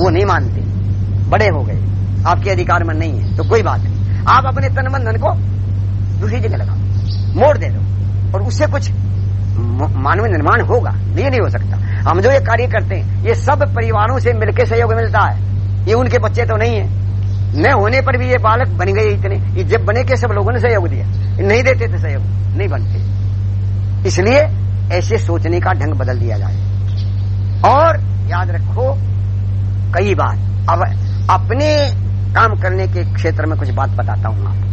वो नहीं मानते। बड़े हो गए। आपके अधिकार में नहीं है तो कोई बात नहीं। आप अपने तन को दूसरी जगह लगाओ, मोड़ दे दो, और उससे कुछ मानव निर्माण होगा, ये नहीं हो सकता। हम जो ये कार्य करते हैं, ये सब परिवारों से मिलकर सहयोग मिलता है। ये उनके बच्चे तो नहीं है। न होने पर भी ये बालक बन गए इतने, ये जब बने के सब लोगों ने सहयोग दिया। नहीं देते थे सहयोग, नहीं बनते। इसलिए ऐसे सोचने का ढंग बदल दिया जाए। और याद रखो कई बार। अब अपने काम करने के क्षेत्र में कुछ बात बताता हूँ आप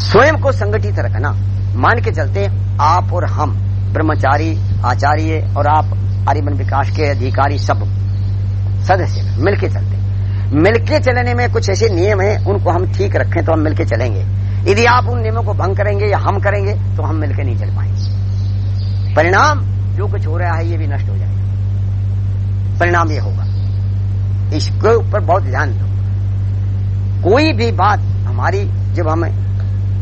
स्वयं को संगठित रखना। मान के चलते आप और हम, ब्रह्मचारी, आचार्य और आप आर्यवन विकास के अधिकारी सब, सदस्य, मिलके चलते। मिलके चलने में कुछ ऐसे नियम हैं, उनको हम ठीक रखें तो हम मिलके चलेंगे। यदि आप उन नियमों को भंग करेंगे या हम करेंगे तो हम मिलके नहीं चल पाएँगे। परिणाम, जो कुछ हो रहा है, ये भी नष्ट हो जाएगा। परिणाम ये होगा। इसके ऊपर बहुत ध्यान दो। कोई भी बात हमारी जब हम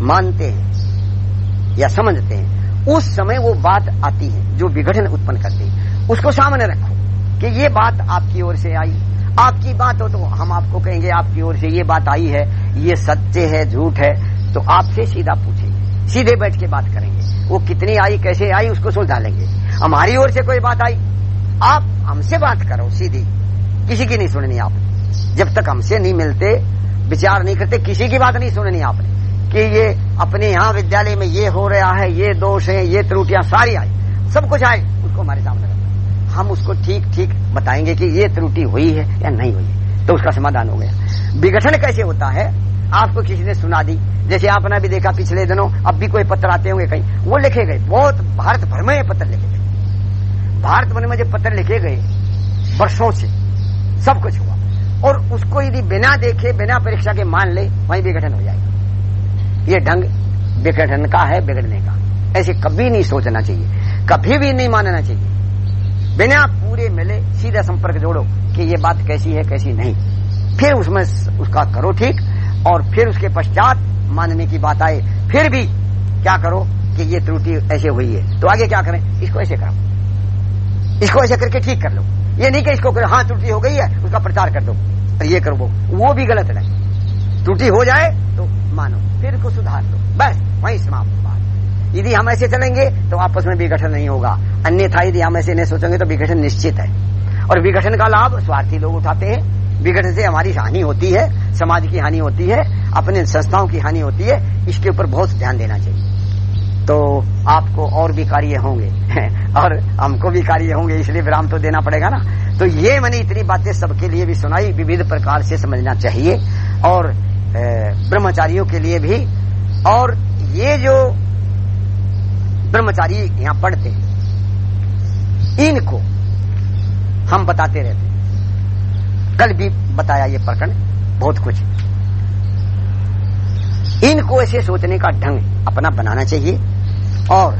मानते हैं या समझते हैं, उस समय वो बात आती है जो विघटन उत्पन्न करती है। उसको सामने रखो कि ये बात आपकी ओर से आई। आपकी बात हो तो हम आपको कहेंगे, आपकी ओर से ये बात आई है, ये सत्य है, झूठ है तो आपसे सीधा पूछेंगे। सीधे बैठ के बात करेंगे। वो कितनी आई, कैसे आई, उसको सुलझा लेंगे। हमारी ओर से कोई बात आई आप हमसे बात करो सीधी। किसी की नहीं सुननी आपने जब तक हमसे नहीं मिलते, विचार नहीं करते, किसी की बात नहीं सुननी आपने कि ये अपने यहाँ विद्यालय में ये हो रहा है, ये दोष है, ये त्रुटियाँ सारी आई। सब कुछ आए उसको हमारे सामने रखना हम उसको ठीक ठीक बताएँगे कि ये त्रुटि हुई है या नहीं हुई है। तो उसका समाधान हो गया। विघटन कैसे होता है? आपको किसी ने सुना दी। जैसे आपने भी देखा पिछले दिनों, अब भी कोई पत्र आते होंगे कहीं। वो लिखे गए। बहुत, भारत भर में पत्र लिखे गए। भारत भर में जो पत्र लिखे गए, वर्षों से, सब कुछ हुआ। और उसको यदि बिना देखे, बिना परीक्षा के मान ले, वहीं विघटन हो जाएगा। ये ढंग विघटन का है, बिगड़ने का। ऐसे कभी नहीं सोचना चाहिए, कभी भी नहीं मानना चाहिए। बिना पूरे मिले सीधा संपर्क जोड़ो कि ये बात कैसी है, कैसी नहीं। फिर उसमें उसका करो ठीक, और फिर उसके पश्चात मानने की बात आए, फिर भी क्या करो कि ये त्रुटि ऐसे हुई है। तो आगे क्या करें? इसको ऐसे करो। इसको ऐसे करके ठीक कर लो। ये नहीं कि इसको करो हाँ त्रुटि हो गई है, उसका प्रचार कर दो। और ये करो वो। वो भी गलत है। त्रुटि हो जाए तो मानो, फिर उसको सुधार दो बस, वही समाप्त बात यदि हम ऐसे चलेंगे तो आपस में विघटन नहीं होगा। अन्यथा यदि हम ऐसे नहीं सोचेंगे तो विघटन निश्चित है। और विघटन का लाभ स्वार्थी लोग उठाते हैं। विघटन से हमारी हानि होती है, समाज की हानि होती है, अपने संस्थाओं की हानि होती है, इसके ऊपर बहुत ध्यान देना चाहिए। तो आपको और भी कार्य होंगे। और हमको भी कार्य होंगे, इसलिए विराम तो देना पड़ेगा ना। तो ये मैंने इतनी बातें सबके लिए भी सुनाई, विविध प्रकार से समझना चाहिए। और ब्रह्मचारियों के लिए भी। और ये जो ब्रह्मचारी यहाँ पढ़ते इनको हम बताते रहते कल भी बताया ये प्रकरण, बहुत कुछ। इनको ऐसे सोचने का ढंग अपना बनाना चाहिए। और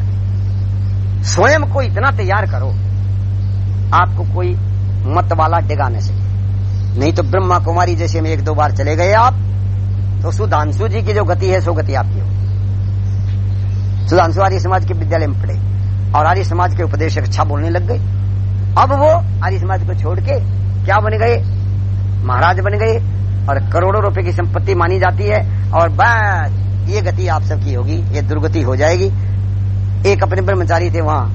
स्वयं को इतना तैयार करो, आपको कोई मत वाला डिगा न सके नहीं तो ब्रह्मा कुमारी जैसे में एक दो बार चले गए आप तो सुधांशु जी की जो गति है, सो गति आपकी हो। सुधांशु आर्य समाज के विद्यालय में पढ़े, और आर्य समाज के उपदेशक अच्छा बोलने लग गए। अब वो आर्य समाज को छोड़ के क्या बन गए? महाराज बन गए, और करोड़ों रुपए की संपत्ति मानी जाती है, और बस, ये गति आप सबकी होगी, ये दुर्गति हो जाएगी। एक अपने ब्रह्मचारी थे वहाँ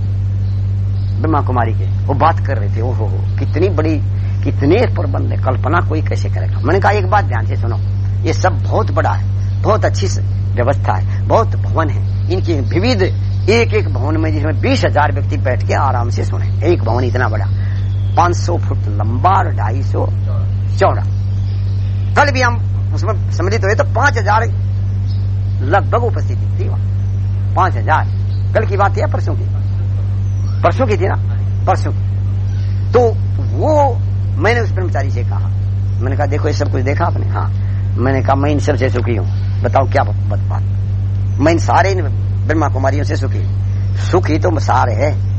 ब्रह्मा कुमारी के। वो बात कर रहे थे, ओहो, कितनी बड़ी, कितने प्रबंध है, कल्पना कोई कैसे करेगा? मैंने कहा, एक बात ध्यान से सुनो, ये सब बहुत बड़ा है, बहुत अच्छी व्यवस्था है, बहुत भवन है। इनकी विविध एक एक भवन में जिसमें बीस हज़ार व्यक्ति बैठ के आराम से सुने। एक भवन इतना बड़ा, पाँच सौ फुट लंबा और ढाई सौ चौड़ा। कल भी हम उसमें सम्मिलित हुए तो पाँच हज़ार लगभग उपस्थिति थी वहाँ। पाँच हज़ार। कल की बात है, परसों की। परसों की थी ना? परसों की। तो वो मैंने उस ब्रह्मचारी से कहा। मैंने कहा, देखो, ये सब कुछ देखा आपने? हाँ। मैंने कहा, मैं इन सबसे सुखी हूँ। बताओ, क्या बात मैं इन सारे इन ब्रह्मा कुमारियों से सुखी सुखी तो सारे है।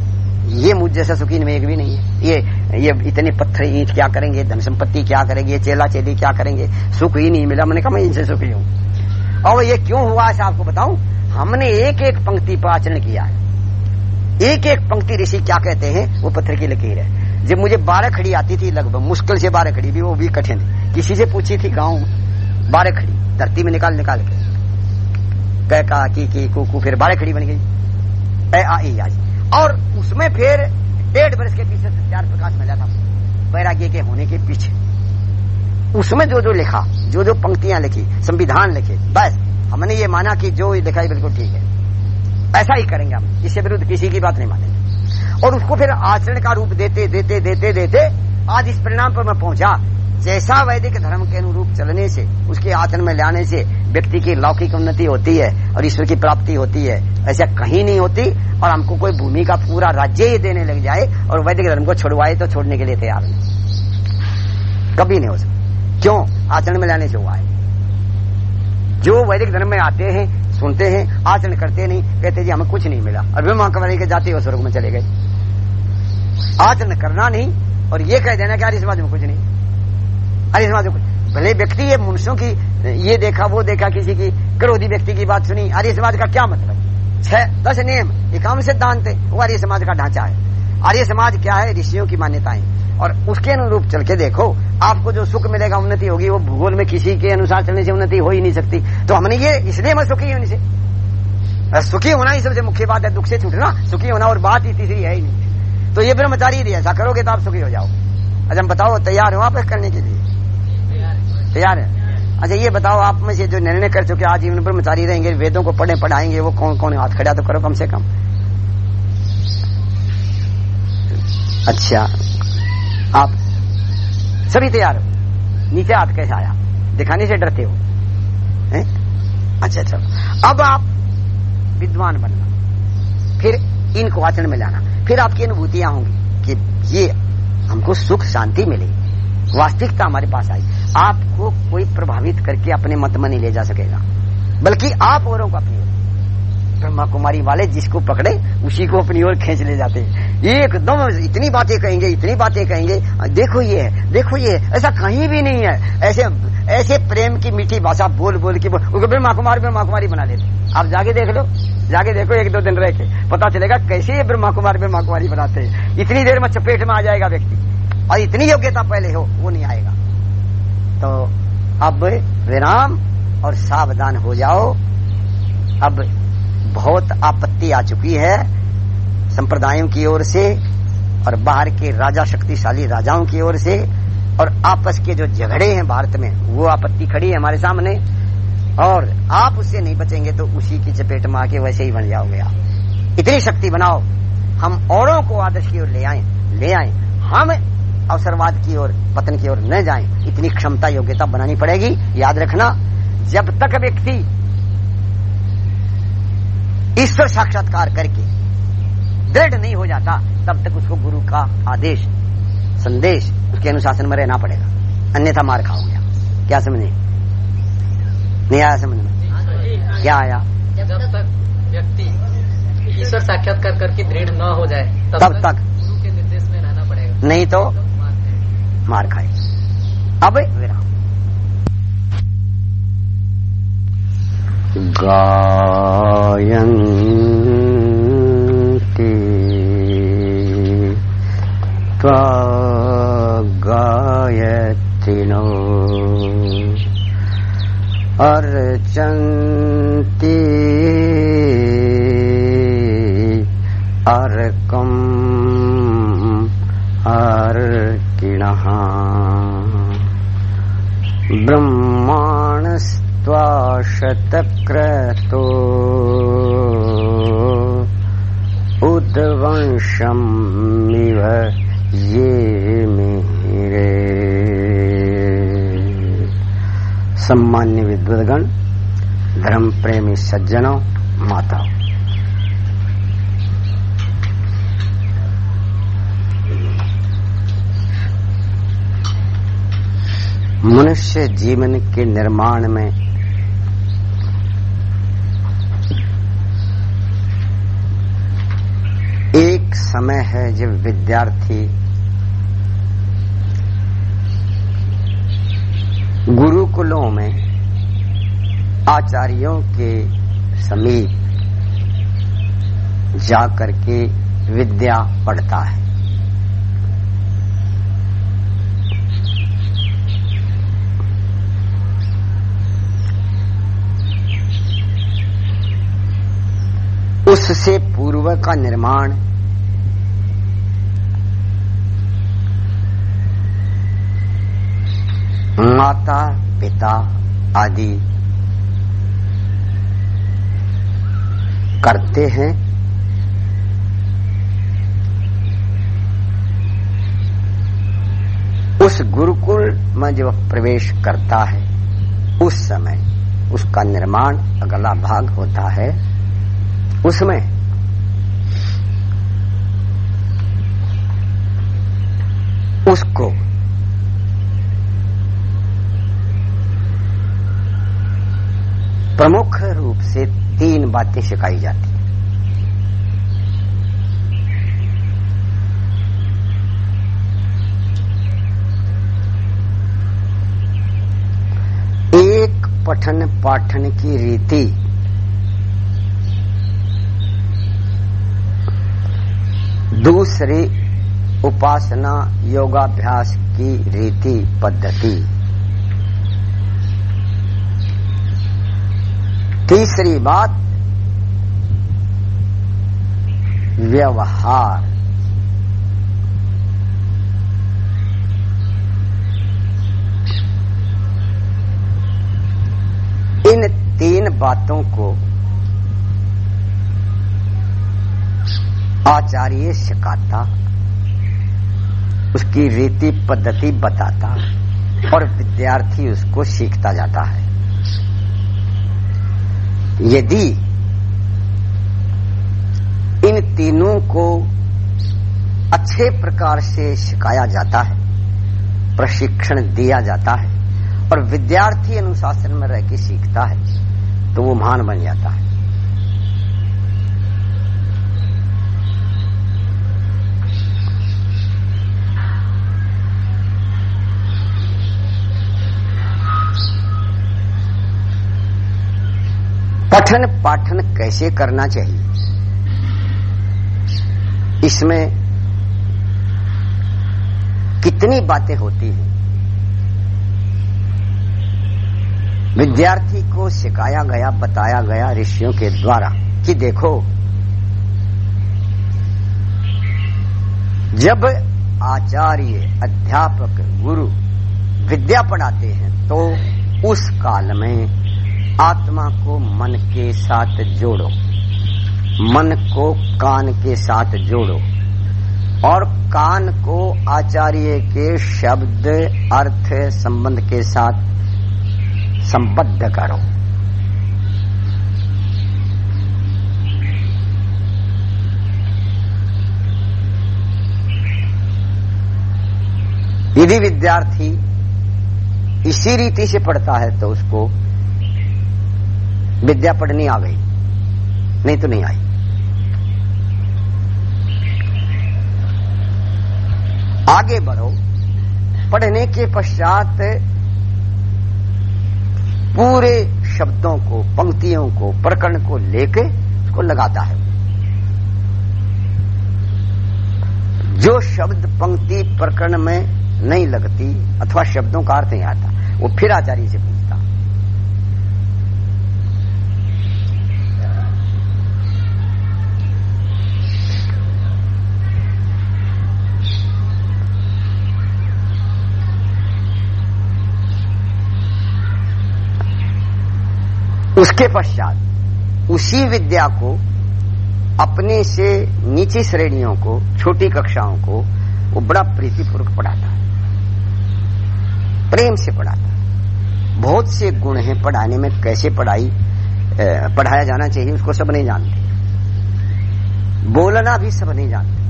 ये मुझ जैसा सुखी इनमें एक भी नहीं है। ये ये इतने पत्थर ईट क्या करेंगे? धन संपत्ति क्या करेंगे? चेला चेली क्या करेंगे? सुख ही नहीं मिला। मैंने कहा, मैं इनसे सुखी हूँ। और ये क्यों हुआ ऐसा आपको बताऊँ? हमने एक एक पंक्ति पर आचरण किया है। एक एक पंक्ति ऋषि क्या कहते हैं? वो पत्थर की लकीर है। जब मुझे बारह खड़ी आती थी लगभग मुश्किल से बारह खड़ी भी वो भी कठिन। किसी से पूछी थी गाँव बारह खड़ी धरती में निकाल निकाल के। कह का की की कु, कु फिर बारह खड़ी बन गई। ए आ ई आज और उसमें फिर डेढ़ वर्ष के पीछे सत्यार प्रकाश मिला था। वैराग्य के होने के पीछे। उसमें जो जो लिखा जो जो पंक्तियाँ लिखी संविधान लिखे बस। हमने ये माना कि जो लिखा बिल्कुल ठीक है। ऐसा ही करेंगे हम। इससे विरुद्ध किसी की बात नहीं मानेंगे। और उसको फिर आचरण का रूप देते देते देते देते, आज इस परिणाम पर मैं पहुँचा। जैसा वैदिक धर्म के अनुरूप चलने से, उसके आचरण में लाने से व्यक्ति की लौकिक उन्नति होती है और ईश्वर की प्राप्ति होती है। ऐसा कहीं नहीं होती और हमको कोई भूमि का पूरा राज्य ही देने लग जाए और वैदिक धर्म को छुड़वाए तो छोड़ने के लिए तैयार नहीं कभी नहीं हो सकता। क्यों? आचरण में लाने से हुआ है। जो वैदिक धर्म में आते हैं, सुनते हैं, आचरण करते नहीं, कहते जी, हमें कुछ नहीं मिला। और वे महाकवरी के जाते हुए स्वर्ग में चले गए। आचरण करना नहीं, और ये कह देना कि आर्य समाज में कुछ नहीं। आर्य समाज में कुछ भले व्यक्ति ये मनुष्यों की, ये देखा, वो देखा, किसी की क्रोधी व्यक्ति की बात सुनी आर्य समाज का क्या मतलब? छह, दस नियम एकावन सिद्धांत है, वो आर्य समाज का ढांचा है। आर्य समाज क्या है? ऋषियों की मान्यताएँ। और उसके अनुरूप चल के देखो, आपको जो सुख मिलेगा, उन्नति होगी। वो भूगोल में किसी के अनुसार चलने से उन्नति हो ही नहीं सकती। तो हमने ये, इसलिए मैं सुखी हूँ से सुखी होना ही सबसे मुख्य बात है। दुख से छूटना, सुखी होना और बात ही तीसरी है ही नहीं। तो ये ब्रह्मचारी दिया ऐसा करोगे तो आप सुखी हो जाओ। अच्छा बताओ, तैयार हो आप करने के लिए? तैयार है? अच्छा ये बताओ, आप में से जो निर्णय कर चुके आज जीवन ब्रह्मचारी रहेंगे, वेदों को पढ़े, पढ़ाएँगे, वो कौन कौन हाथ खड़ा तो करो कम से कम। अच्छा। आप सभी तैयार हो? नीचे हाथ कैसे आया? दिखाने से डरते हो? अच्छा अच्छा। अब आप विद्वान बनना। फिर इनको आचरण में लाना। फिर आपकी अनुभूतियाँ होंगी कि ये हमको सुख, शांति मिली। वास्तविकता हमारे पास आई। आपको कोई प्रभावित करके अपने मत में नहीं ले जा सकेगा। बल्कि आप औरों को अपनी ब्रह्मा कुमारी वाले जिसको पकड़े, उसी को अपनी ओर खींच ले जाते एकदम इतनी बातें कहेंगे, इतनी बातें कहेंगे, देखो ये है, देखो ये ऐसा कहीं भी नहीं है। ऐसे ऐसे प्रेम की मीठी भाषा बोल बोल के उसको ब्रह्मा कुमार, ब्रह्मा कुमारी बना लेते आप जाके देख लो, जाके देखो एक दो दिन रह के, पता चलेगा कैसे ये ब्रह्मा कुमार, ब्रह्मा कुमारी बनाते हैं। इतनी देर में चपेट में आ जाएगा व्यक्ति, और इतनी योग्यता पहले हो, वो नहीं आएगा। तो अब विराम और सावधान हो जाओ। अब बहुत आपत्ति आ चुकी है संप्रदायों की ओर से और बाहर के राजा शक्तिशाली राजाओं की ओर से और आपस के जो झगड़े हैं भारत में, वो आपत्ति खड़ी है हमारे सामने। और आप उससे नहीं बचेंगे तो उसी की चपेट में आके वैसे ही बन जाओगे आप। इतनी शक्ति बनाओ, हम औरों को आदर्श की ओर ले आए ले आए। हम अवसरवाद की ओर, पतन की ओर न जाएँ। इतनी क्षमता योग्यता बनानी पड़ेगी, याद रखना। जब तक व्यक्ति ईश्वर साक्षात्कार करके। दृढ़ नहीं हो जाता तब तक उसको गुरु का आदेश संदेश उसके अनुशासन में रहना पड़ेगा। अन्यथा मार खाओगे क्या समझे? नहीं आया समझ में? क्या आया? जब तक व्यक्ति ईश्वर साक्षात्कार करके दृढ़ न हो जाए तब, तब तक गुरु के निर्देश में रहना पड़ेगा। नहीं तो? मार मार खाए अब विराम गायन्ति। त्वा गायत्रिनो अर्चन्ति। अर्कम् अर्किणः। ब्रह्माणस्त्वा शतक्रतो उद्वंशमिव ये मिरे। सम्मान्य विद्वदगण धर्म प्रेमी सज्जनों माता मनुष्य जीवन के निर्माण में एक समय है जब विद्यार्थी गुरुकुलों में आचार्यों के समीप जा करके विद्या पढ़ता है। उससे पूर्व का निर्माण पिता आदि करते हैं। उस गुरुकुल में जब प्रवेश करता है, उस समय उसका निर्माण अगला भाग होता है। उसमें उसको प्रमुख रूप से तीन बातें सिखाई जाती एक पठन पाठन की रीति। दूसरी उपासना योगाभ्यास की रीति पद्धति। तीसरी बात, व्यवहार। इन तीन बातों को आचार्य सिखाता, उसकी रीति पद्धति बताता और विद्यार्थी उसको सीखता जाता है। यदि इन तीनों को अच्छे प्रकार से सिखाया जाता है, प्रशिक्षण दिया जाता है, और विद्यार्थी अनुशासन में रह के सीखता है तो वो महान बन जाता है। पठन पाठन कैसे करना चाहिए? इसमें कितनी बातें होती हैं? विद्यार्थी को सिखाया गया, बताया गया ऋषियों के द्वारा कि देखो, जब आचार्य, अध्यापक, गुरु विद्या पढ़ाते हैं तो उस काल में आत्मा को मन के साथ जोड़ो। मन को कान के साथ जोड़ो। और कान को आचार्य के शब्द अर्थ संबंध के साथ संबद्ध करो। यदि विद्यार्थी इसी रीति से पढ़ता है तो उसको विद्या पढ़नी आ गई। नहीं तो नहीं आई। आगे बढ़ो। पढ़ने के पश्चात पूरे शब्दों को, पंक्तियों को, प्रकरण को लेके उसको लगाता है। जो शब्द, पंक्ति, प्रकरण में नहीं लगती, अथवा शब्दों का अर्थ नहीं आता, वो फिर आचार्य से पूछता उसके पश्चात उसी विद्या को, अपने से नीची श्रेणियों को, छोटी कक्षाओं को, वो बड़ा प्रीतिपूर्वक पढ़ाता है। प्रेम से पढ़ाता है। बहुत से गुण हैं पढ़ाने में, कैसे पढ़ाई पढ़ाया जाना चाहिए, उसको सब नहीं जानते। बोलना भी सब नहीं जानते।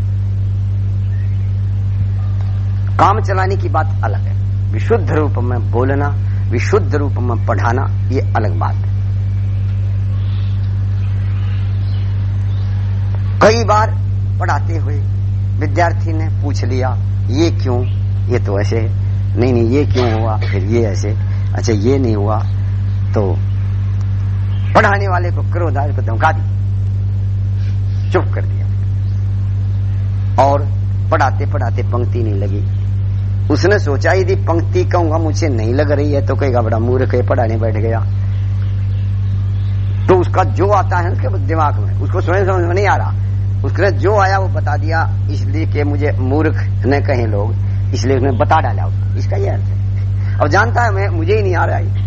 काम चलाने की बात अलग है। विशुद्ध रूप में बोलना, विशुद्ध रूप में पढ़ाना, ये अलग बात है। कई बार पढ़ाते हुए विद्यार्थी ने पूछ लिया, ये क्यों? ये तो ऐसे नहीं नहीं, ये क्यों हुआ? फिर ये ऐसे अच्छा ये नहीं हुआ। तो पढ़ाने वाले को क्रोध आए को धमका दी। चुप कर दिया। और पढ़ाते पढ़ाते पंक्ति नहीं लगी। उसने सोचा, यदि पंक्ति कहूँगा, मुझे नहीं लग रही है तो कहेगा, बड़ा मूर्ख है, पढ़ाने बैठ गया। तो उसका जो आता है उसके दिमाग में, उसको स्वयं समझ में नहीं आ रहा। उसने जो आया वो बता दिया, इसलिए कि मुझे मूर्ख न कहें लोग, इसलिए उसने बता डाला उसको। इसका ये अर्थ है। अब जानता है मैं, मुझे ही नहीं आ रहा है।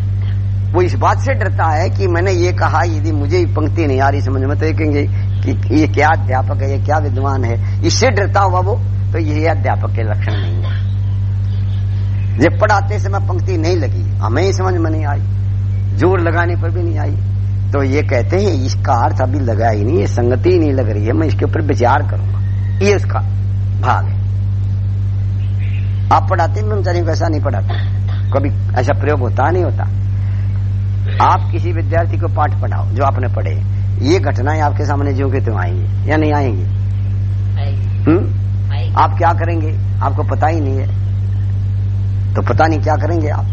वो इस बात से डरता है कि मैंने ये कहा, यदि मुझे पंक्ति नहीं आ रही समझ में तो कहेंगे कि ये क्या अध्यापक है, ये क्या विद्वान है। इससे डरता हुआ वो तो ये अध्यापक के लक्षण नहीं है। जब पढ़ाते समय पंक्ति नहीं लगी, हमें समझ में नहीं आई। ज़ोर लगाने पर भी नहीं आई। तो ये कहते हैं इसका अर्थ अभी लगा ही नहीं है संगति ही नहीं लग रही है मैं इसके ऊपर विचार करूँगा। ये उसका भाग है। आप पढ़ाते हैं ब्रह्मचारी को ऐसा नहीं पढ़ाते। कभी ऐसा प्रयोग होता नहीं होता। आप किसी विद्यार्थी को पाठ पढ़ाओ जो आपने पढ़े। ये घटनाएँ आपके सामने जो के तो आएँगी या नहीं आएँगे? हम्म? आप क्या करेंगे? आपको पता ही नहीं है। तो पता नहीं क्या करेंगे आप?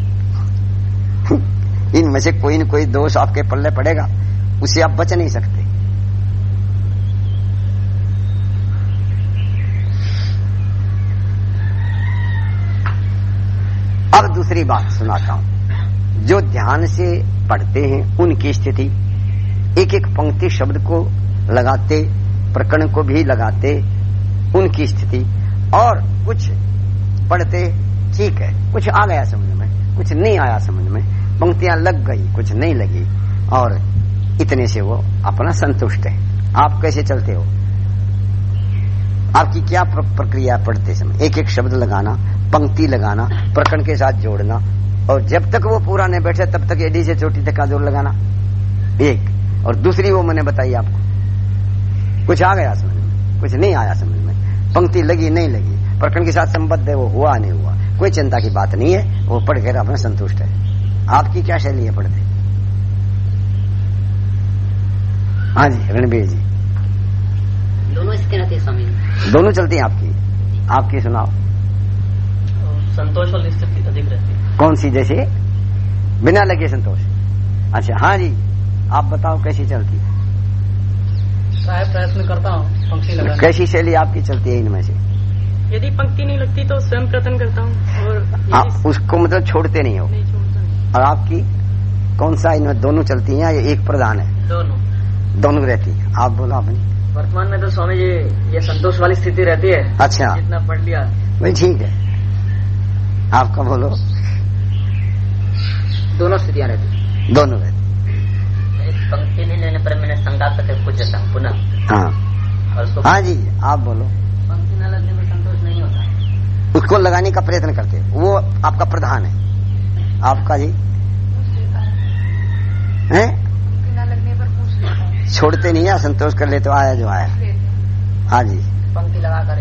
इनमें से कोई न कोई दोष आपके पल्ले पड़ेगा। उससे आप बच नहीं सकते। अब दूसरी बात सुनाता हूँ। जो ध्यान से पढ़ते हैं, उनकी स्थिति। एक एक पंक्ति शब्द को लगाते, प्रकरण को भी लगाते, उनकी स्थिति। और कुछ पढ़ते, ठीक है, कुछ आ गया समझ में, कुछ नहीं आया समझ में। पंक्तियाँ लग गई, कुछ नहीं लगी। और इतने से वो अपना संतुष्ट है। आप कैसे चलते हो? आपकी क्या प्रक्रिया पढ़ते समय? एक एक शब्द लगाना, पंक्ति लगाना, प्रकरण के साथ जोड़ना, और जब तक वो पूरा नहीं बैठे, तब तक एडी से चोटी तक का लगाना। एक। और दूसरी वो मैंने बताई आपको। कुछ आ गया समझ में? कुछ नहीं आया समझ में। पंक्ति लगी, नहीं लगी। प्रकरण के साथ संबद्ध है, वो हुआ, नहीं हुआ। कोई चिंता की बात नहीं है। वो पढ़ कर अपना संतुष्ट है। आपकी क्या शैली है पढ़ते? हाँ जी रणबीर जी। दोनों इसके रहते स्वामी। दोनों चलती हैं आपकी। आपकी सुनाओ। संतोष और स्थिति अधिक रहती है। कौन सी जैसे? बिना लगे संतोष। अच्छा हाँ जी आप बताओ कैसी चलती है? प्राय प्रयत्न करता हूँ पंक्ति लगाने। कैसी शैली आपकी चलती है इनमें से? यदि पंक्ति नहीं लगती तो स्वयं प्रयत्न करता हूँ और आप उसको मतलब छोड़ते नहीं हो। नहीं और आपकी कौन सा इनमें दोनों चलती हैं या एक प्रधान है? दोनों। दोनों रहती है। आप बोलो अपनी। वर्तमान में तो स्वामी जी ये संतोष वाली स्थिति रहती है। अच्छा। इतना पढ़ लिया। भाई ठीक है। आपका बोलो। दोनों स्थितियाँ रहती दोनों रहती पंक्ति नहीं लेने पर मैंने संगात करके पूछ देता पुनः। हाँ। हाँ जी आप बोलो। पंक्ति न लगने पर संतोष नहीं होता। उसको लगाने का प्रयत्न करते वो आपका प्रधान है। आपका जी? हैं? बिना लगने पर पूछ छोड़ते नहीं है संतोष कर ले तो आया जो आया। हाँ जी। पंक्ति लगा कर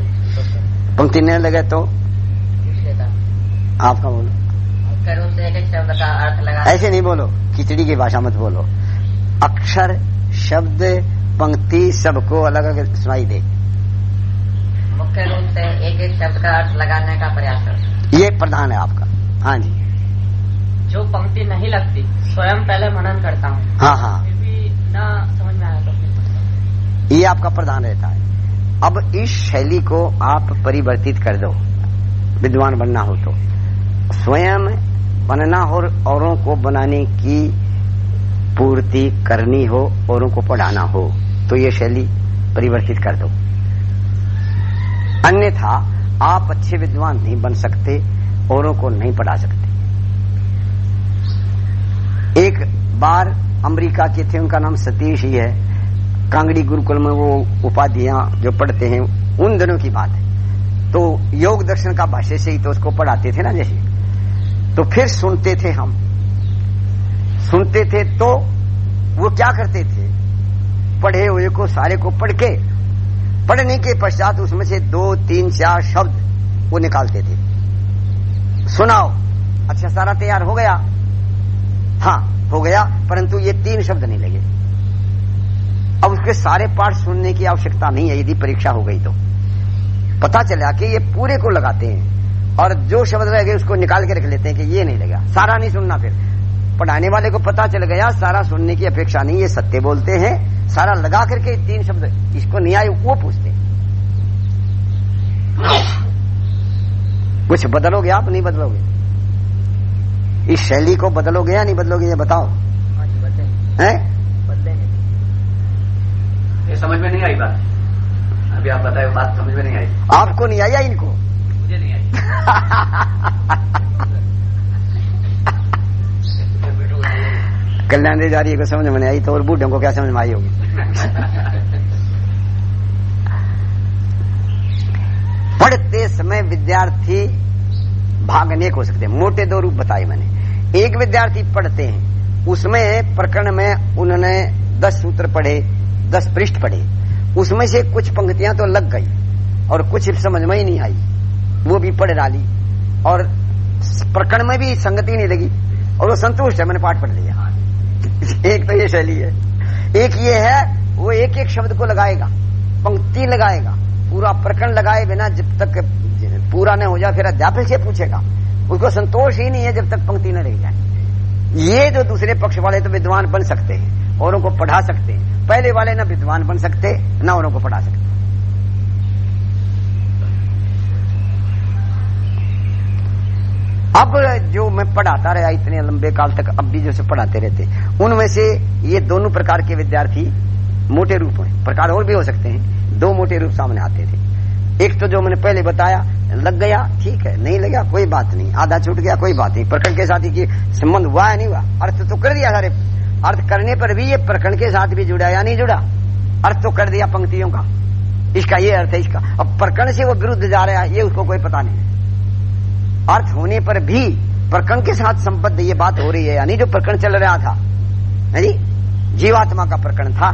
पंक्ति नहीं लगे तो? आपका बोलो। मुख्य रूप से एक एक शब्द का अर्थ लगा। ऐसे नहीं बोलो खिचड़ी की भाषा मत बोलो। अक्षर शब्द पंक्ति सबको अलग अलग सुनाई दे। मुख्य रूप से एक एक शब्द का अर्थ लगाने का प्रयास करता ये प्रधान है आपका। हाँ जी। जो पंक्ति नहीं लगती स्वयं पहले मनन करता हूँ। हाँ हाँ। न समझ में आया तो। ये आपका प्रधान रहता है। अब इस शैली को आप परिवर्तित कर दो विद्वान बनना हो तो। स्वयं बनना हो और औरों को बनाने की पूर्ति करनी हो औरों को पढ़ाना हो तो ये शैली परिवर्तित कर दो। अन्यथा आप अच्छे विद्वान नहीं बन सकते औरों को नहीं पढ़ा सकते। एक बार अमेरिका के थे, उनका नाम सतीश ही है। कांगड़ी गुरुकुल में वो उपाधियाँ जो पढ़ते हैं, उन दिनों की बात है। तो योग दर्शन का भाष्य से ही तो उसको पढ़ाते थे ना जैसे। तो फिर सुनते थे हम। सुनते थे तो वो क्या करते थे? पढ़े हुए को, सारे को पढ़ के, पढ़ने के पश्चात उसमें से दो, तीन, चार शब्द वो निकालते थे। सुनाओ। अच्छा सारा तैयार हो गया। हाँ हो गया, परंतु ये तीन शब्द नहीं लगे। अब उसके सारे पाठ सुनने की आवश्यकता नहीं है, यदि परीक्षा हो गई तो। पता चला कि ये पूरे को लगाते हैं, और जो शब्द रह गए उसको निकाल के रख लेते हैं कि ये नहीं लगा। सारा नहीं सुनना फिर। पढ़ाने वाले को पता चल गया, सारा सुनने की अपेक्षा नहीं, ये सत्य बोलते हैं। सारा लगा करके तीन शब्द, इसको नहीं आए वो पूछते हैं। कुछ बदलोगे आप, नहीं बदलोगे? इस शैली को बदलोगे या नहीं बदलोगे ये बताओ। हाँ जी बदलेंगे हैं। बदलेंगे समझ में नहीं आई बात? अभी आप बताए बात समझ में नहीं आई। आपको नहीं आया इनको? मुझे नहीं आई। कल्याण रेजारी को समझ में नहीं आई तो और बूढ़ों को क्या समझ में आई होगी? पढ़ते समय विद्यार्थी भाग अनेक हो सकते हैं। मोटे दो रूप बताए मैंने। एक विद्यार्थी पढ़ते हैं। उसमें प्रकरण में उन्होंने दस सूत्र पढ़े, दस पृष्ठ पढ़े। उसमें से कुछ पंक्तियाँ तो लग गई और कुछ समझ में ही नहीं आई। वो भी पढ़ डाली और प्रकरण में भी संगति नहीं लगी और वो संतुष्ट है। मैंने पाठ पढ़ लिया। एक तो ये शैली है। एक ये है, वो एक एक शब्द को लगाएगा, पंक्ति लगाएगा, पूरा प्रकरण लगाए बिना जब तक पूरा न हो जाए, फिर अध्यापक से पूछेगा। उसको संतोष ही नहीं है जब तक पंक्ति न रह जाए। ये जो दूसरे पक्ष वाले तो विद्वान बन सकते हैं, औरों को पढ़ा सकते हैं। पहले वाले ना विद्वान बन सकते, न को पढ़ा सकते। अब जो मैं पढ़ाता रहा इतने लंबे काल तक, अब भी जो से पढ़ाते रहते, उनमें से ये दोनों प्रकार के विद्यार्थी मोटे रूप में प्रकार और भी हो सकते हैं। दो मोटे रूप सामने आते थे। एक तो जो मैंने पहले बताया, लग गया, ठीक है, नहीं लगा, कोई बात नहीं, आधा छूट गया, कोई बात नहीं। प्रकरण के साथ ही संबंध हुआ है नहीं हुआ? अर्थ तो कर दिया सारे। अर्थ करने पर भी ये प्रकरण के साथ भी जुड़ा या नहीं जुड़ा? अर्थ तो कर दिया पंक्तियों का। इसका ये अर्थ है इसका। अब प्रकरण से वो विरुद्ध जा रहा है, ये उसको कोई पता नहीं अर्थ होने पर भी प्रकरण के साथ संबद्ध ये बात हो रही है यानी जो प्रकरण चल रहा था जीवात्मा का प्रकरण था।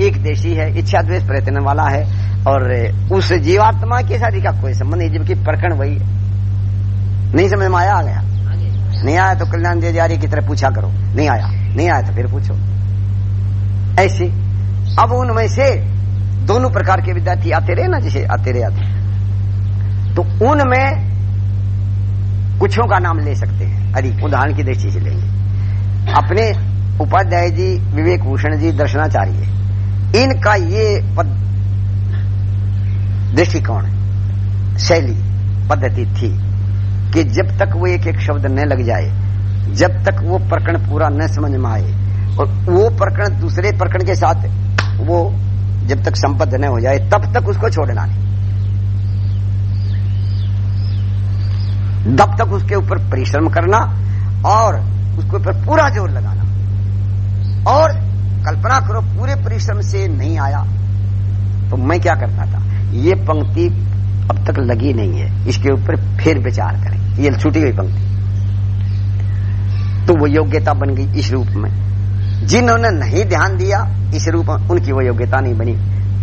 एक देशी है, इच्छा द्वेष प्रयत्न वाला है। और उस जीवात्मा के शादी का कोई संबंध नहीं, जबकि प्रकरण वही है। नहीं समझ में आया आ गया? नहीं आया तो कल्याण दे की तरह पूछा करो। नहीं आया। नहीं आया तो फिर पूछो। ऐसे। अब उनमें से दोनों प्रकार के विद्यार्थी आते रहे ना, जैसे आते रहे आते। तो उनमें कुछों का नाम ले सकते हैं। अरे, उदाहरण की दृष्टि से लेंगे। अपने उपाध्याय जी विवेक भूषण जी, दर्शनाचार्य। इनका ये पद दृष्टिकोण, शैली, पद्धति थी कि जब तक वो एक एक शब्द न लग जाए, जब तक वो प्रकरण पूरा न समझ में आए, और वो प्रकरण दूसरे प्रकरण के साथ वो जब तक संबद्ध न हो जाए, तब तक उसको छोड़ना नहीं। तब तक उसके ऊपर परिश्रम करना और उसके ऊपर पूरा ज़ोर लगाना। और कल्पना करो, पूरे परिश्रम से नहीं आया तो मैं क्या करता था? ये पंक्ति अब तक लगी नहीं है। इसके ऊपर फिर विचार करें। ये छूटी हुई पंक्ति। तो वो योग्यता बन गई इस रूप में। जिन्होंने नहीं ध्यान दिया, इस रूप में उनकी वो योग्यता नहीं बनी।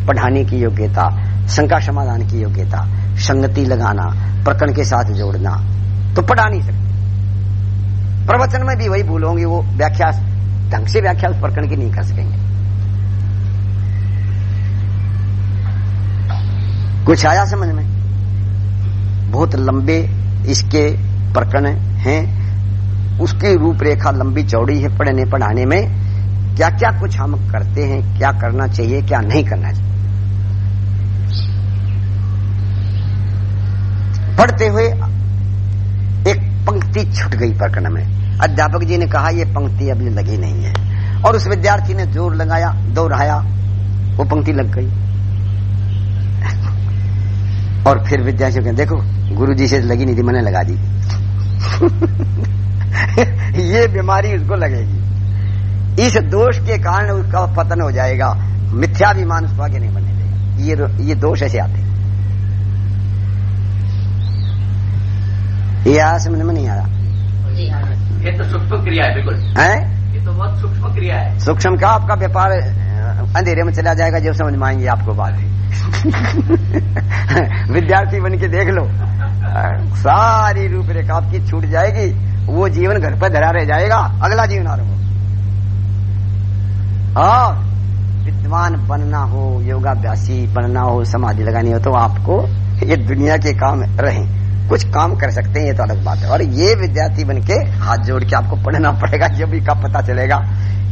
पढ़ाने की योग्यता, शंका समाधान की योग्यता, संगति लगाना, प्रकरण के साथ जोड़ना तो पढ़ा नहीं सकते। प्रवचन में भी वही भूल वो व्याख्या, ढंग से व्याख्या उस प्रकरण की नहीं कर सकेंगे। कुछ आया समझ में? बहुत लंबे इसके प्रकरण हैं। उसकी रूपरेखा लंबी चौड़ी है, पढ़ने पढ़ाने में। क्या क्या कुछ हम करते हैं, क्या करना चाहिए, क्या नहीं करना चाहिए? पढ़ते हुए एक पंक्ति छूट गई प्रकरण में। अध्यापक जी ने कहा यह पंक्ति अभी लगी नहीं है। और उस विद्यार्थी ने ज़ोर लगाया, दोहराया, वो पंक्ति लग गई। और फिर विद्यार्थियों के देखो गुरु जी से लगी नहीं थी मैंने लगा दी। ये बीमारी उसको लगेगी। इस दोष के कारण उसका पतन हो जाएगा। मिथ्याभिमान उसको आगे नहीं बनने देगा। ये ये दोष ऐसे आते ये आया समझ में नहीं आया ये तो सूक्ष्म क्रिया है बिल्कुल। है? ये तो बहुत सूक्ष्म क्रिया है। सूक्ष्म का आपका व्यापार अंधेरे में चला जाएगा जब समझ में आएँगे आपको बात। विद्यार्थी बन के देख लो। सारी रूपरेखा आपकी छूट जाएगी। वो जीवन घर पर धरा रह जाएगा। अगला जीवन आरंभ और विद्वान बनना हो, योगाभ्यासी बनना हो, समाधि लगानी हो तो आपको ये दुनिया के काम रहे। कुछ काम कर सकते हैं, ये तो अलग बात है। और ये विद्यार्थी बन के हाथ जोड़ के आपको पढ़ना पड़ेगा जब भी का पता चलेगा।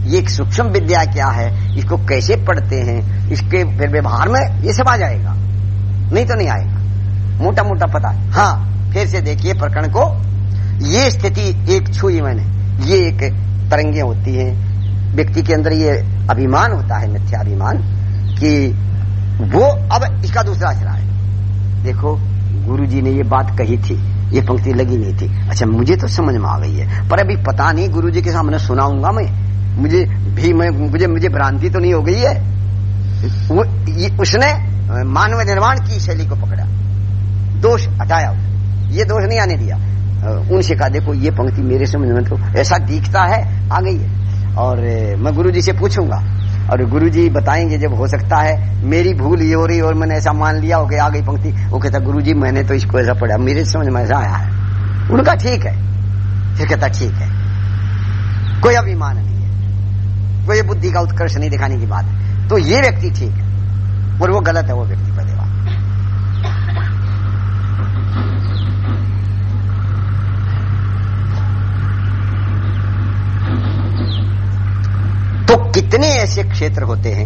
ये सूक्ष्म विद्या क्या है? इसको कैसे पढ़ते हैं? इसके फिर व्यवहार में ये सब आ जाएगा। नहीं तो नहीं आएगा। मोटा मोटा पता है। हाँ फिर से देखिए प्रकरण को। ये स्थिति एक छुई मैंने। ये एक तरंगे होती है। व्यक्ति के अंदर ये अभिमान होता है, मिथ्याभिमान, कि वो अब इसका दूसरा असरा है। देखो गुरु जी ने ये बात कही थी। ये पंक्ति लगी नहीं थी। अच्छा मुझे तो समझ में आ गई है। पर अभी पता नहीं गुरु जी के सामने सुनाऊँगा मैं। मुझे भी मैं मुझे मुझे भ्रांति तो नहीं हो गई है? वो ये, उसने मानव निर्माण की शैली को पकड़ा। दोष हटाया ये दोष नहीं आने दिया। उनसे कहा देखो ये पंक्ति मेरे समझ में तो ऐसा दिखता है आ गई है। और मैं गुरु जी से पूछूँगा। और गुरु जी बताएँगे जब हो सकता है मेरी भूल ये हो रही और मैंने ऐसा मान लिया हो गया आ गई पंक्ति। वो कहता गुरु जी मैंने तो इसको ऐसा पढ़ा मेरे समझ में ऐसा आया है। उनका ठीक है। फिर कहता ठीक है। कोई अभिमान नहीं। है कोई बुद्धि का उत्कर्ष नहीं दिखाने की बात तो ये व्यक्ति ठीक है, और वो गलत है, वो व्यक्ति बात तो कितने ऐसे क्षेत्र होते हैं,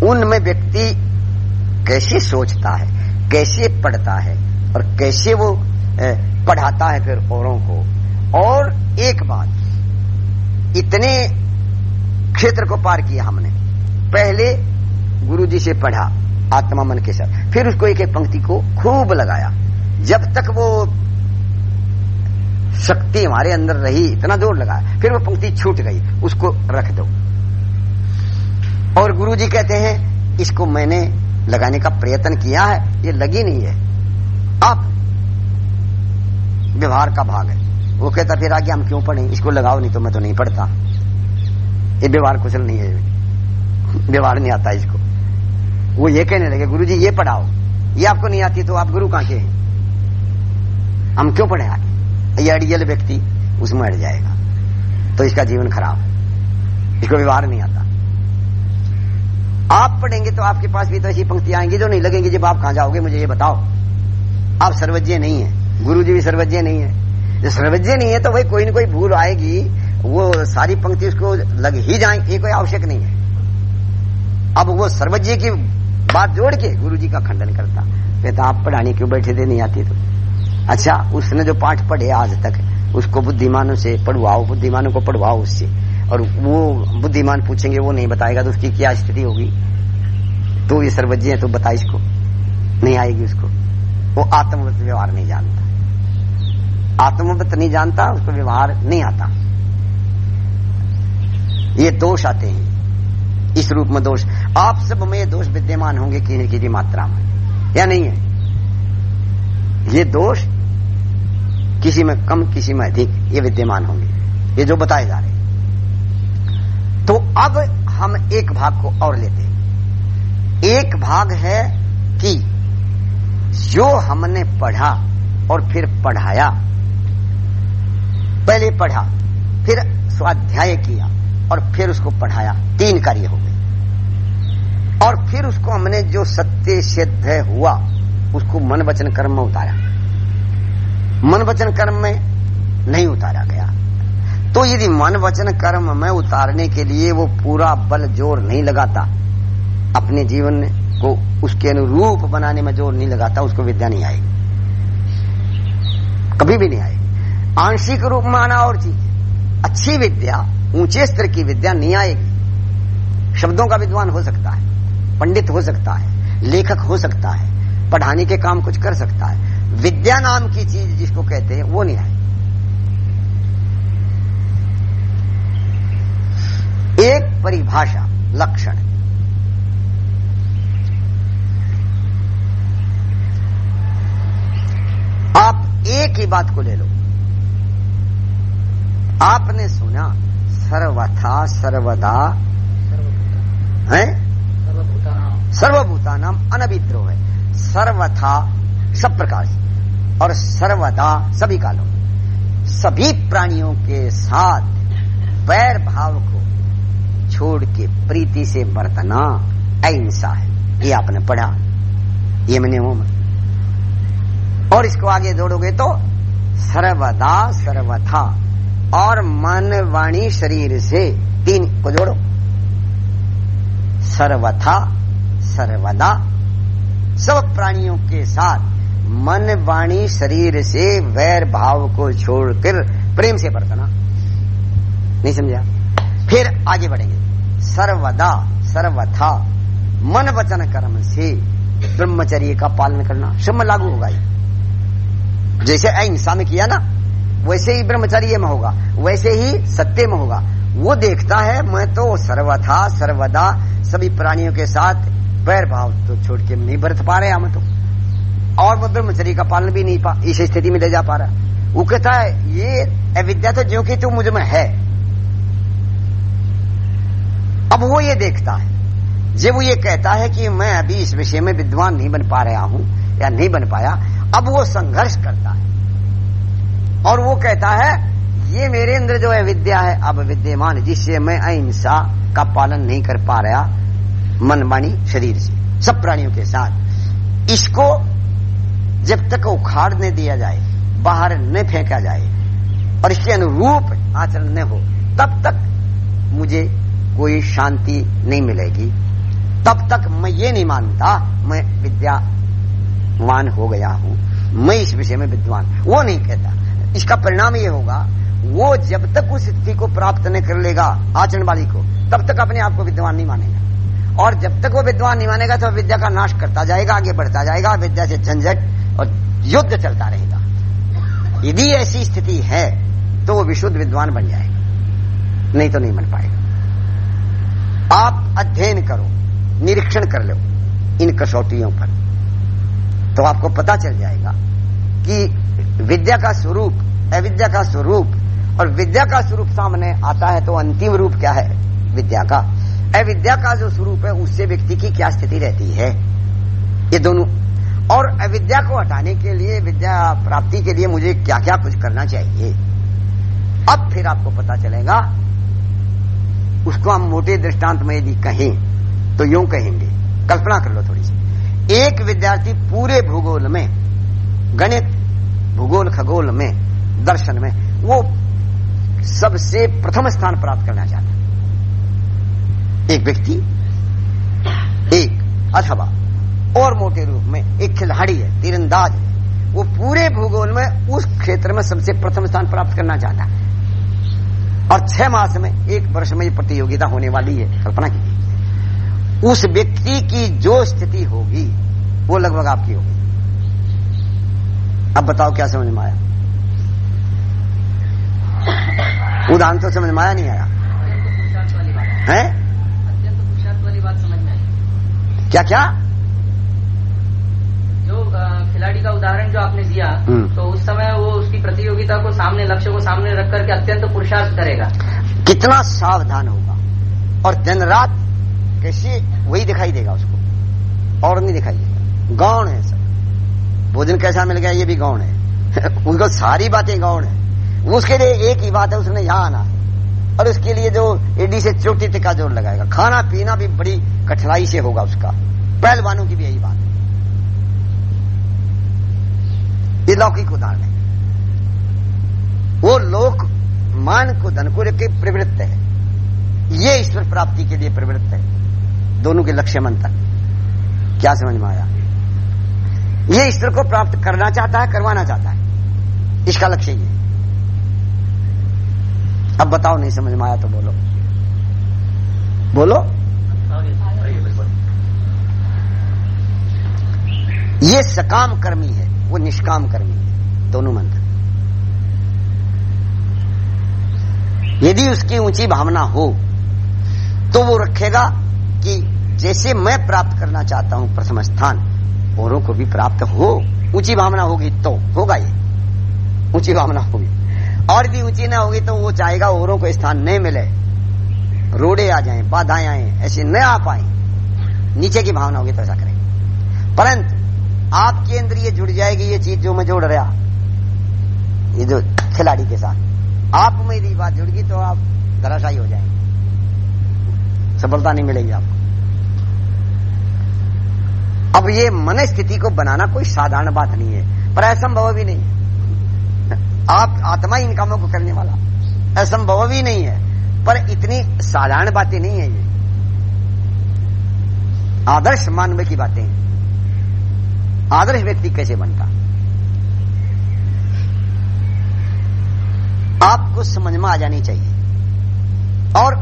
उनमें व्यक्ति कैसे सोचता है, कैसे पढ़ता है, और कैसे वो पढ़ाता है फिर औरों को। और एक बात, इतने क्षेत्र को पार किया हमने। पहले गुरु जी से पढ़ा आत्मा मन के साथ। फिर उसको एक एक पंक्ति को खूब लगाया। जब तक वो शक्ति हमारे अंदर रही, इतना ज़ोर लगाया, फिर वो पंक्ति छूट गई। उसको रख दो। और गुरु जी कहते हैं, इसको मैंने लगाने का प्रयत्न किया है, ये लगी नहीं है। आप व्यवहार का भाग है। वो कहता, फिर आगे हम क्यों पढ़े? इसको लगाओ, नहीं तो मैं तो नहीं पढ़ता। ये व्यवहार कुशल नहीं है। व्यवहार नहीं आता इसको। वो ये कहने लगे गुरु जी ये पढ़ाओ। ये आपको नहीं आती तो आप गुरु कहाँ के हैं? हम क्यों पढ़े आगे ये अड़ियल व्यक्ति, उसमें अड़ जाएगा। तो इसका जीवन खराब है। इसको व्यवहार नहीं आता। आप पढ़ेंगे तो आपके पास भी तो ऐसी पंक्तियाँ आएँगी जो नहीं लगेंगी, जब आप कहाँ जाओगे, मुझे ये बताओ। आप सर्वज्ञ नहीं है। गुरु जी भी सर्वज्ञ नहीं है। जो सर्वज्ञ नहीं है तो भाई कोई ना कोई भूल आएगी। वो सारी पंक्ति उसको लग ही जाए, ये कोई आवश्यक नहीं है। अब वो सर्वज्ञ की बात जोड़ के गुरु जी का खंडन करता। कहता आप पढ़ाने क्यों बैठे थे? नहीं आती तो। अच्छा उसने जो पाठ पढ़े आज तक, उसको बुद्धिमानों से पढ़वाओ, बुद्धिमानों को पढ़वाओ उससे। और वो बुद्धिमान पूछेंगे, वो नहीं बताएगा तो उसकी क्या स्थिति होगी? तो ये सर्वज्ञ है तो बता इसको। नहीं आएगी उसको। वो आत्मवत व्यवहार नहीं जानता। आत्मवत नहीं जानता, उसको व्यवहार नहीं आता। ये दोष आते हैं। इस रूप में दोष। आप सब में दोष विद्यमान होंगे किसी किसी मात्रा में। या नहीं है? ये दोष किसी में कम, किसी में अधिक, ये विद्यमान होंगे। ये जो बताए जा रहे तो अब हम एक भाग को और लेते हैं। एक भाग है कि जो हमने पढ़ा और फिर पढ़ाया, पहले पढ़ा, फिर स्वाध्याय किया। और फिर उसको पढ़ाया। तीन कार्य हो गए। और फिर उसको हमने जो सत्य सिद्ध हुआ, उसको मन वचन कर्म में उतारा। मन वचन कर्म में नहीं उतारा गया। तो यदि मन वचन कर्म में उतारने के लिए वो पूरा बल ज़ोर नहीं लगाता, अपने जीवन को उसके अनुरूप बनाने में ज़ोर नहीं लगाता, उसको विद्या नहीं आएगी। कभी भी नहीं आएगी। आंशिक रूप में आना और चीज़। अच्छी विद्या ऊँचे स्तर की विद्या नहीं आएगी शब्दों का विद्वान हो सकता है, पंडित हो सकता है, लेखक हो सकता है, पढ़ाने के काम कुछ कर सकता है। विद्या नाम की चीज़ जिसको कहते हैं, वो नहीं है एक परिभाषा, लक्षण। आप एक ही बात को ले लो। आपने सुना सर्वथा सर्वदा। है? सर्वभूता नाम अनभिद्रोह है। सर्वथा सब प्रकार से और सर्वदा सभी कालों। सभी प्राणियों के साथ वैर भाव को छोड़ के प्रीति से बरतना अहिंसा है। ये आपने पढ़ा। ये मैंने वो और इसको आगे जोड़ोगे तो सर्वदा सर्वथा और मन वाणी शरीर से तीन को जोड़ो। सर्वथा, सर्वदा, सब प्राणियों के साथ मन वाणी शरीर से वैर भाव को छोड़कर प्रेम से बरतना। नहीं समझा? फिर आगे बढ़ेंगे। सर्वदा, सर्वथा, मन वचन कर्म से ब्रह्मचर्य का पालन करना। सब में लागू होगा जैसे अहिंसा में किया ना वैसे ही ब्रह्मचर्य में होगा, वैसे ही सत्य में होगा। वो देखता है, मैं तो सर्वथा, सर्वदा सभी प्राणियों के साथ पैर भाव तो छोड़ के नहीं बरत पा रहे हम तो। और वो ब्रह्मचर्य का पालन भी नहीं पा, इस स्थिति में ले जा पा रहा। वो कहता है, ये अविद्या तो ज्यो की तू मुझमें है। अब वो ये देखता है। जब वो ये कहता है कि मैं अभी इस विषय में विद्वान नहीं बन पा रहा हूँ, या नहीं बन पाया, अब वो संघर्ष करता है। और वो कहता है, ये मेरे अंदर जो है विद्या है, अब विद्यमान, जिससे मैं अहिंसा का पालन नहीं कर पा रहा मन वाणी शरीर से, सब प्राणियों के साथ। इसको जब तक उखाड़ने दिया जाए, बाहर न फेंका जाए, और इसके अनुरूप आचरण न हो, तब तक मुझे कोई शांति नहीं मिलेगी। तब तक मैं ये नहीं मानता, मैं विद्यावान हो गया हूँ। मैं इस विषय में विद्वान वो नहीं कहता। इसका परिणाम ये होगा, वो जब तक उस स्थिति को प्राप्त नहीं कर लेगा, आचरण वाली को, तब तक अपने आप को विद्वान नहीं मानेगा। और जब तक वो विद्वान नहीं मानेगा तो विद्या का नाश करता जाएगा, आगे बढ़ता जाएगा, विद्या से झंझट और युद्ध चलता रहेगा। यदि ऐसी स्थिति है तो वो विशुद्ध विद्वान बन जाएगा। नहीं तो नहीं बन पाएगा। आप अध्ययन करो, निरीक्षण कर लो इन कसौटियों पर तो आपको पता चल जाएगा कि विद्या का स्वरूप, अविद्या का स्वरूप, और विद्या का स्वरूप सामने आता है तो अंतिम रूप क्या है? विद्या का। अविद्या का जो स्वरूप है, उससे व्यक्ति की क्या स्थिति रहती है? ये दोनों। और अविद्या को हटाने के लिए, विद्या प्राप्ति के लिए मुझे क्या क्या कुछ करना चाहिए? अब फिर आपको पता चलेगा, उसको हम मोटे दृष्टांत में यदि कहें तो यूँ कहेंगे। कल्पना कर लो थोड़ी सी। एक विद्यार्थी पूरे भूगोल में गणित भूगोल खगोल में, दर्शन में, वो सबसे प्रथम स्थान प्राप्त करना चाहता एक व्यक्ति, एक अथवा और मोटे रूप में, एक खिलाड़ी है, तीरंदाज है, वो पूरे भूगोल में उस क्षेत्र में सबसे प्रथम स्थान प्राप्त करना चाहता है। और छह मास में एक वर्ष में ये प्रतियोगिता होने वाली है, कल्पना कीजिए। उस व्यक्ति की जो स्थिति होगी, वो लगभग आपकी होगी। अब बताओ क्या समझ में आया? उदाहरण तो समझ में आया नहीं आया? है? अत्यंत पुरुषार्थ वाली बात समझ में आई क्या क्या जो खिलाड़ी का उदाहरण जो आपने दिया हम्म। तो उस समय वो उसकी प्रतियोगिता को सामने लक्ष्य को सामने रख करके अत्यंत पुरुषार्थ करेगा। कितना सावधान होगा? और दिन रात कैसे वही दिखाई देगा उसको? और नहीं दिखाई देगा। गौण है सब। भोजन कैसा मिल गया, ये भी गौण है। उनको सारी बातें गौण है। उसके लिए एक ही बात है, उसने यहाँ आना और उसके लिए जो एडी से चोटी टिका ज़ोर लगाएगा। खाना पीना भी बड़ी कठिनाई से होगा उसका। पहलवानों की भी यही बात है। ये लौकिक उदाहरण है। वो लोक मान को धन को लेकर प्रवृत्त है। ये ईश्वर प्राप्ति के लिए प्रवृत्त है। दोनों के लक्ष्य मंत्र क्या समझ में आया? ये ईश्वर को प्राप्त करना चाहता है, करवाना चाहता है। इसका लक्ष्य ये। अब बताओ, नहीं समझ में आया तो बोलो। बोलो। ये सकाम कर्मी है, वो निष्काम कर्मी है, दोनों मंत्र। यदि उसकी ऊँची भावना हो तो वो रखेगा कि जैसे मैं प्राप्त करना चाहता हूँ प्रथम स्थान औरों को भी प्राप्त हो, ऊँची भावना होगी तो होगा ये। ऊँची भावना होगी। और भी ऊँची ना होगी तो वो चाहेगा औरों को स्थान नहीं मिले। रोड़े आ जाए, बाधाएँ आए, ऐसे न आ पाए। नीचे की भावना होगी तो ऐसा करेंगे परंतु आपके अंदर ये जुड़ जाएगी ये चीज़ जो मैं जोड़ रहा। ये जो खिलाड़ी के साथ। आप में यदि बात जुड़ गई तो आप धराशायी हो जाएँगे। सफलता नहीं मिलेगी आपको। अब ये मन स्थिति को बनाना कोई साधारण बात नहीं है, पर असंभव भी नहीं आप आत्मा इन कामों को करने वाला, असंभव भी नहीं है, पर इतनी साधारण बातें नहीं है ये। आदर्श मानव की बातें। आदर्श व्यक्ति कैसे बनता? आपको समझ में आ जानी चाहिए। और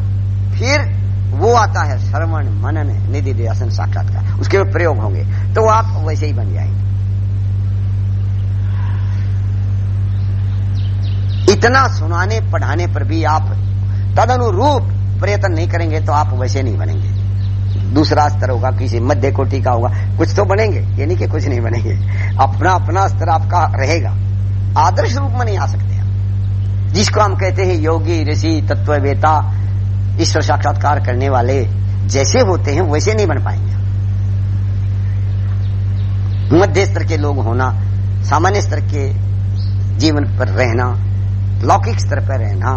फिर वो आता है श्रवण मनन निधि ध्यान साक्षात्कार। उसके प्रयोग होंगे। तो आप वैसे ही बन जाएँगे। इतना सुनाने, पढ़ाने पर भी आप तदनुरूप प्रयत्न नहीं करेंगे तो आप वैसे नहीं बनेंगे। दूसरा स्तर होगा, किसी मध्य कोटि का होगा। कुछ तो बनेंगे, ये नहीं कि कुछ नहीं बनेंगे। अपना अपना स्तर आपका रहेगा। आदर्श रूप में नहीं आ सकते जिसको हम कहते हैं योगी, ऋषि, तत्ववेता ईश्वर साक्षात्कार करने वाले जैसे होते हैं, वैसे नहीं बन पाएँगे। मध्य स्तर के लोग होना, सामान्य स्तर के जीवन पर रहना, लौकिक स्तर पर रहना,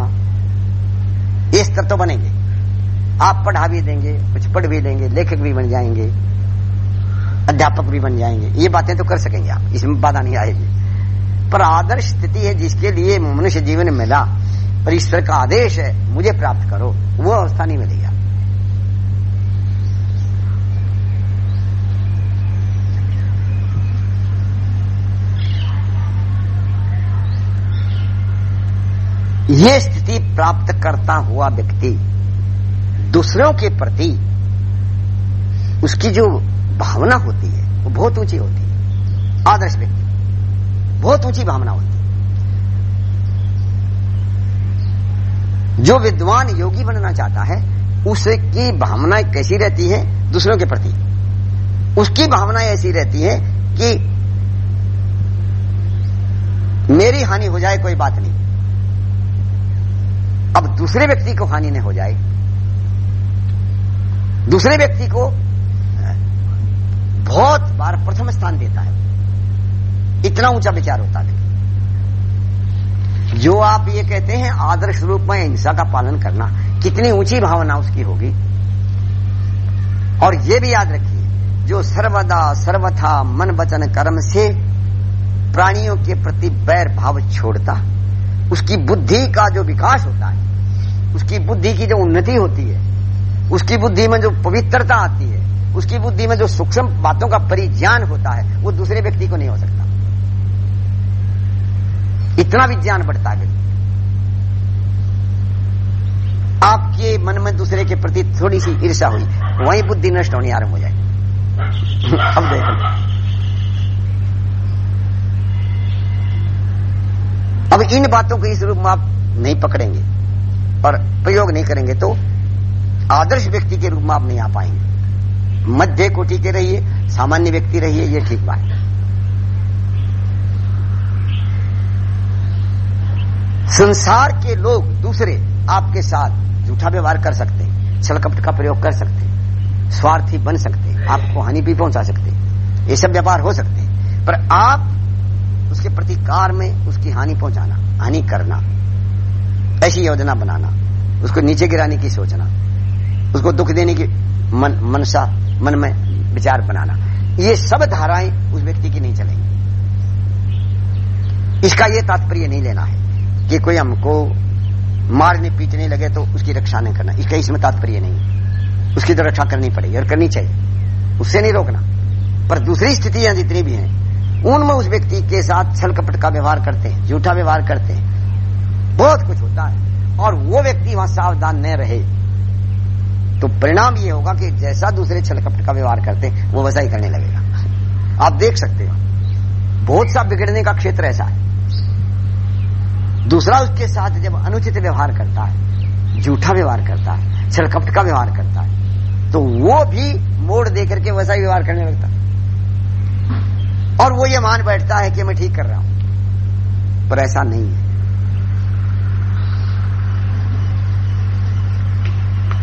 ये स्तर तो बनेंगे। आप पढ़ा भी देंगे, कुछ पढ़ भी देंगे लेखक भी बन जाएँगे, अध्यापक भी बन जाएँगे। ये बातें तो कर सकेंगे आप, इसमें बाधा नहीं आएगी। पर आदर्श स्थिति है जिसके लिए मनुष्य जीवन मिला। पर ईश्वर का आदेश है, मुझे प्राप्त करो। वो अवस्था नहीं मिलेगी। ये स्थिति प्राप्त करता हुआ व्यक्ति दूसरों के प्रति उसकी जो भावना होती है, वो बहुत ऊँची होती है। आदर्श व्यक्ति। बहुत ऊँची भावना होती है। जो विद्वान योगी बनना चाहता है उसकी भावना कैसी रहती है? दूसरों के प्रति। उसकी भावना ऐसी रहती है कि मेरी हानि हो जाए, कोई बात नहीं। अब दूसरे व्यक्ति को हानि न हो जाए। दूसरे व्यक्ति को बहुत बार प्रथम स्थान देता है। इतना ऊँचा विचार होता है जो आप ये कहते हैं आदर्श रूप में हिंसा का पालन करना, कितनी ऊँची भावना उसकी होगी? और ये भी याद रखिए, जो सर्वदा, सर्वथा मन वचन कर्म से प्राणियों के प्रति बैर भाव छोड़ता, उसकी बुद्धि का जो विकास होता है, उसकी बुद्धि की जो उन्नति होती है, उसकी बुद्धि में जो पवित्रता आती है, उसकी बुद्धि में जो सूक्ष्म बातों का परिज्ञान होता है, वो दूसरे व्यक्ति को नहीं हो सकता। इतना विज्ञान बढ़ता है आपके मन में दूसरे के प्रति थोड़ी सी ईर्षा हुई, वही बुद्धि नष्ट होनी आरंभ हो जाए। अब देखो। अब इन बातों को इस रूप में आप नहीं पकड़ेंगे और प्रयोग नहीं करेंगे तो आदर्श व्यक्ति के रूप में आप नहीं आ पाएँगे। मध्य कोटि के रहिए, सामान्य व्यक्ति रहिए, ये ठीक बात है। संसार के लोग दूसरे आपके साथ झूठा व्यवहार कर सकते हैं, छलकपट का प्रयोग कर सकते हैं, स्वार्थी बन सकते हैं, आपको हानि भी पहुँचा सकते हैं। ये सब व्यापार हो सकते हैं, पर आप उसके प्रतिकार में उसकी हानि पहुंचाना, हानि करना, ऐसी योजना बनाना, उसको नीचे गिराने की सोचना, उसको दुख देने की मन, मनसा, मन में विचार बनाना, ये सब धाराएँ उस व्यक्ति की नहीं चलेंगी। इसका ये तात्पर्य नहीं लेना है। कि कोई हमको मारने, पीटने लगे तो उसकी रक्षा नहीं करना। इसका इसमें तात्पर्य नहीं उसकी तो रक्षा करनी पड़ेगी और करनी चाहिए। उससे नहीं रोकना। पर दूसरी स्थितियाँ जितनी भी हैं, उनमें उस व्यक्ति के साथ छल कपट का व्यवहार करते हैं, झूठा व्यवहार करते हैं। बहुत कुछ होता है। और वो व्यक्ति वहाँ सावधान न रहे। तो परिणाम ये होगा कि जैसा दूसरे छल कपट का व्यवहार करते हैं, वो वैसा ही करने लगेगा। आप देख सकते हो। बहुत सा बिगड़ने का क्षेत्र ऐसा है। दूसरा उसके साथ जब अनुचित व्यवहार करता है झूठा व्यवहार करता है छलकपट का व्यवहार करता है तो वो भी मोड़ दे करके वैसा ही व्यवहार करने लगता है। और वो ये मान बैठता है कि मैं ठीक कर रहा हूँ पर ऐसा नहीं है।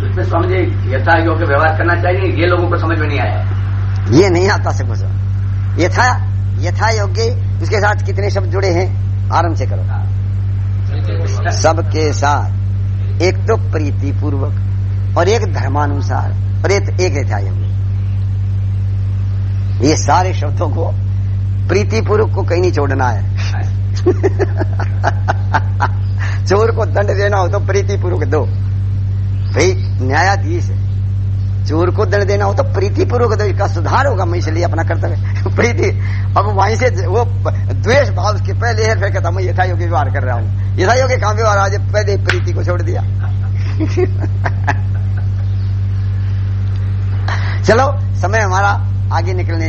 इसमें स्वामी जी यथा योग्य व्यवहार करना चाहिए ये लोगों को समझ में नहीं आया। ये नहीं आता से यथा यथा योग्य उसके साथ कितने शब्द जुड़े हैं आराम से करो। सबके साथ एक तो प्रीति पूर्वक और एक धर्मानुसार और एक एक यथा ये सारे शब्दों को प्रीति पूर्वक को कहीं नहीं छोड़ना है। चोर को दंड देना हो तो प्रीति पूर्वक दो। भाई, न्यायाधीश है। चोर को दंड देना हो तो प्रीति पूर्वक इसका सुधार होगा मैं इसलिए अपना कर्तव्य प्रीति अब वहीं से वो द्वेष भाव के पहले है फिर कहता मैं यथा योग्य व्यवहार कर रहा हूँ। यथा योग्य काम व्यवहार आज पहले प्रीति को छोड़ दिया। चलो समय हमारा आगे निकलने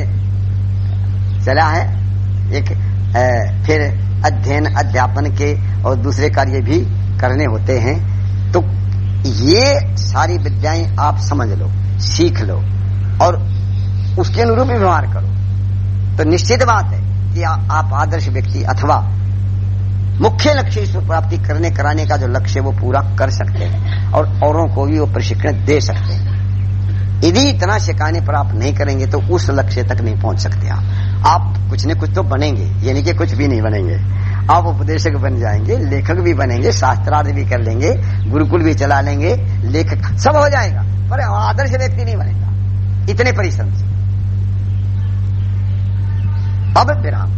चला है। एक अ, फिर अध्ययन अध्यापन के और दूसरे कार्य भी करने होते हैं। तो ये सारी विद्याएँ आप समझ लो सीख लो और उसके अनुरूप व्यवहार करो। तो निश्चित बात है कि आ, आप आदर्श व्यक्ति अथवा मुख्य लक्ष्य ईश्वर प्राप्ति करने कराने का जो लक्ष्य वो पूरा कर सकते हैं और औरों को भी वो प्रशिक्षण दे सकते हैं। यदि इतना सिखाने पर आप नहीं करेंगे तो उस लक्ष्य तक नहीं पहुँच सकते आप। आप कुछ न कुछ तो बनेंगे यानी कि कुछ भी नहीं बनेंगे। आप उपदेशक बन जाएँगे, लेखक भी बनेंगे, शास्त्रार्थ भी कर लेंगे, गुरुकुल भी चला लेंगे, लेखक सब हो जाएगा, पर आदर्श व्यक्ति नहीं बनेगा। इतने परिश्रम से। अब विराम।